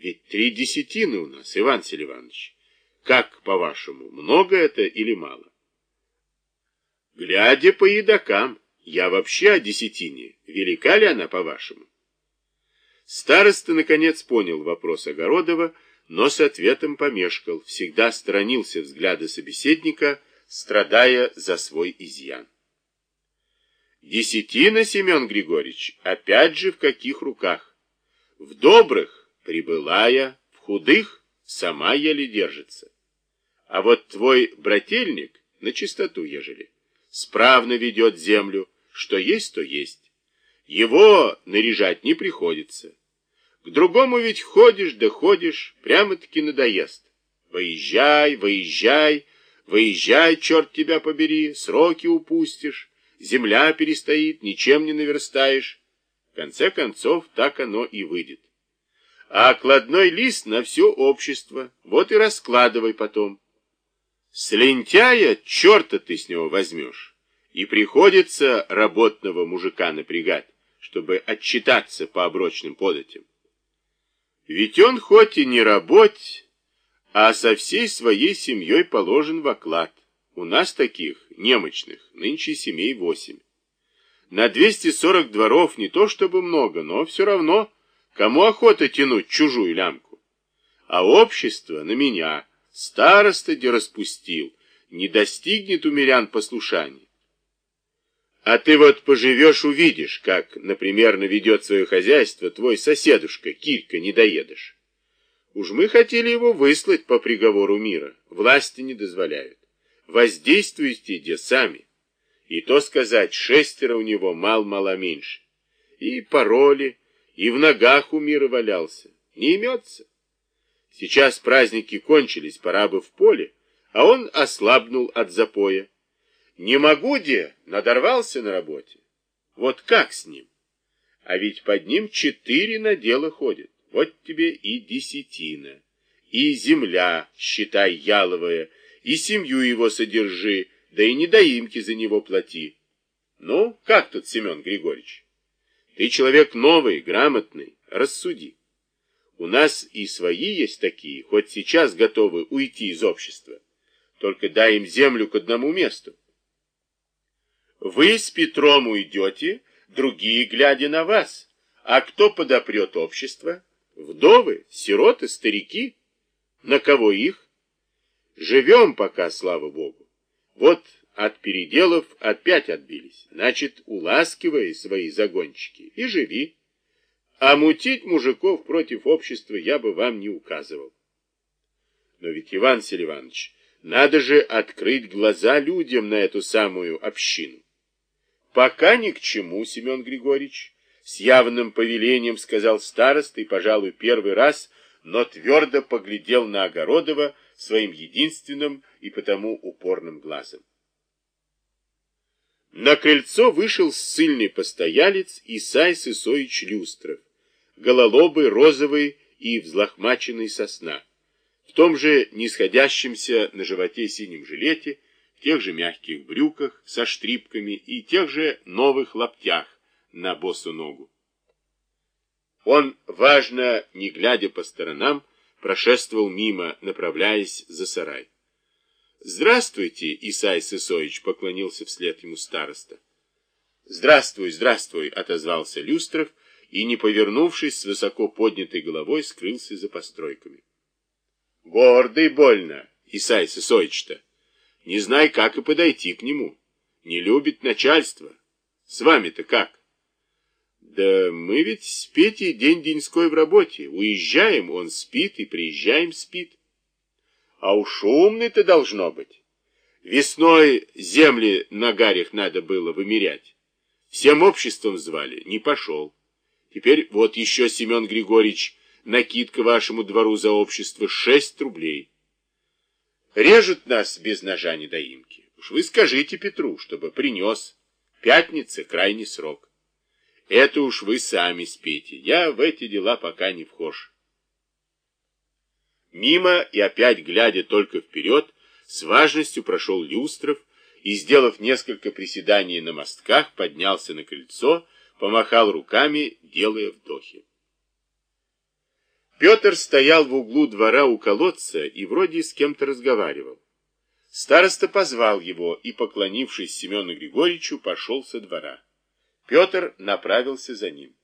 Ведь три десятины у нас, Иван Селиванович. Как, по-вашему, много это или мало? Глядя по едокам, я вообще о десятине. Велика ли она, по-вашему? Староста, наконец, понял вопрос Огородова, но с ответом помешкал, всегда сторонился взгляда собеседника, страдая за свой изъян. Десятина, Семен Григорьевич, опять же в каких руках? В добрых прибылая, в худых сама еле держится. А вот твой брательник на чистоту ежели. Справно ведет землю, что есть, то есть. Его наряжать не приходится. К другому ведь ходишь да ходишь, прямо-таки надоест. Выезжай, выезжай, выезжай, черт тебя побери, сроки упустишь, земля перестоит, ничем не наверстаешь. В конце концов, так оно и выйдет. А окладной лист на все общество, вот и раскладывай потом. С лентяя черта ты с него возьмешь, и приходится работного мужика напрягать, чтобы отчитаться по оброчным податям. Ведь он хоть и не работ, а со всей своей семьей положен в оклад. У нас таких, немощных, нынче семей восемь. На 240 дворов не то чтобы много, но все равно, кому охота тянуть чужую лямку. А общество на меня, староста де распустил, не достигнет у мирян послушания. А ты вот поживешь, увидишь, как, например, наведет свое хозяйство твой соседушка, Килька, недоедыш. Уж мы хотели его выслать по приговору мира, власти не дозволяют. Воздействуйте, где сами. И то сказать, шестеро у него мал-мало меньше. И пароли, и в ногах у мира валялся. Не имется. Сейчас праздники кончились, пора бы в поле, а он ослабнул от запоя. Не могу, де, надорвался на работе. Вот как с ним? А ведь под ним четыре надела ходят. Вот тебе и десятина, и земля, считай, яловая, и семью его содержи, да и недоимки за него плати. Ну, как тут, Семен Григорьевич? Ты человек новый, грамотный, рассуди. У нас и свои есть такие, хоть сейчас готовы уйти из общества. Только дай им землю к одному месту. Вы с Петром уйдете, другие глядя на вас. А кто подопрет общество? Вдовы, сироты, старики? На кого их? Живем пока, слава Богу. Вот от переделов опять отбились. Значит, уласкивай свои загончики и живи. А мутить мужиков против общества я бы вам не указывал. Но ведь, Иван Селиванович, надо же открыть глаза людям на эту самую общину. Пока ни к чему, Семен Григорьевич, с явным повелением сказал староста и, пожалуй, первый раз, но твердо поглядел на Огородова своим единственным и потому упорным глазом. На крыльцо вышел ссыльный постоялец Исай Сысоич Люстров, гололобый, розовый и взлохмаченный сосна, в том же нисходящемся на животе синем жилете, тех же мягких брюках со штрипками и тех же новых лаптях на босу ногу. Он, важно, не глядя по сторонам, прошествовал мимо, направляясь за сарай. «Здравствуйте, Исай Сысоич!» — поклонился вслед ему староста. «Здравствуй, здравствуй!» — отозвался Люстров и, не повернувшись с высоко поднятой головой, скрылся за постройками. «Гордый больно, Исай Сысоич-то!» Не знай, как и подойти к нему. Не любит начальство. С вами-то как? Да мы ведь с Петей день-деньской в работе. Уезжаем, он спит, и приезжаем, спит. А уж умный-то должно быть. Весной земли на гарях надо было вымерять. Всем обществом звали, не пошел. Теперь вот еще, Семен Григорьевич, накидка вашему двору за общество шесть рублей. Режут нас без ножа недоимки. Уж вы скажите Петру, чтобы принес. Пятница — крайний срок. Это уж вы сами спите. Я в эти дела пока не вхож. Мимо и опять, глядя только вперед, с важностью прошел Люстров и, сделав несколько приседаний на мостках, поднялся на крыльцо, помахал руками, делая вдохи. Петр стоял в углу двора у колодца и вроде с кем-то разговаривал. Староста позвал его и, поклонившись Семену Григорьевичу, пошел со двора. Петр направился за ним.